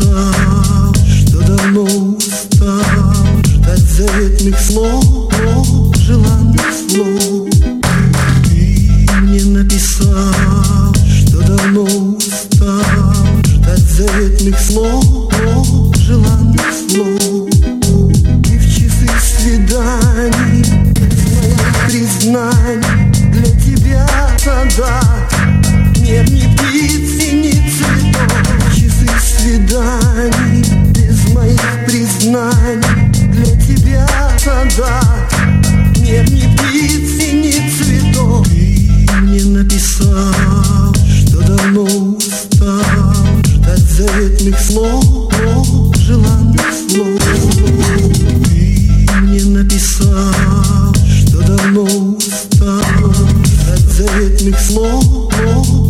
что давно устала ждать заветных слов, желанных слов. Ты мне написал, что давно устала ждать заветных слов, желанных слов. И в часы свиданий, своих признаний для тебя тогда нет ни птицы, написал, что давно устал ждать заветных слов, желанных слов. Ты мне написал, что давно устал ждать заветных слов.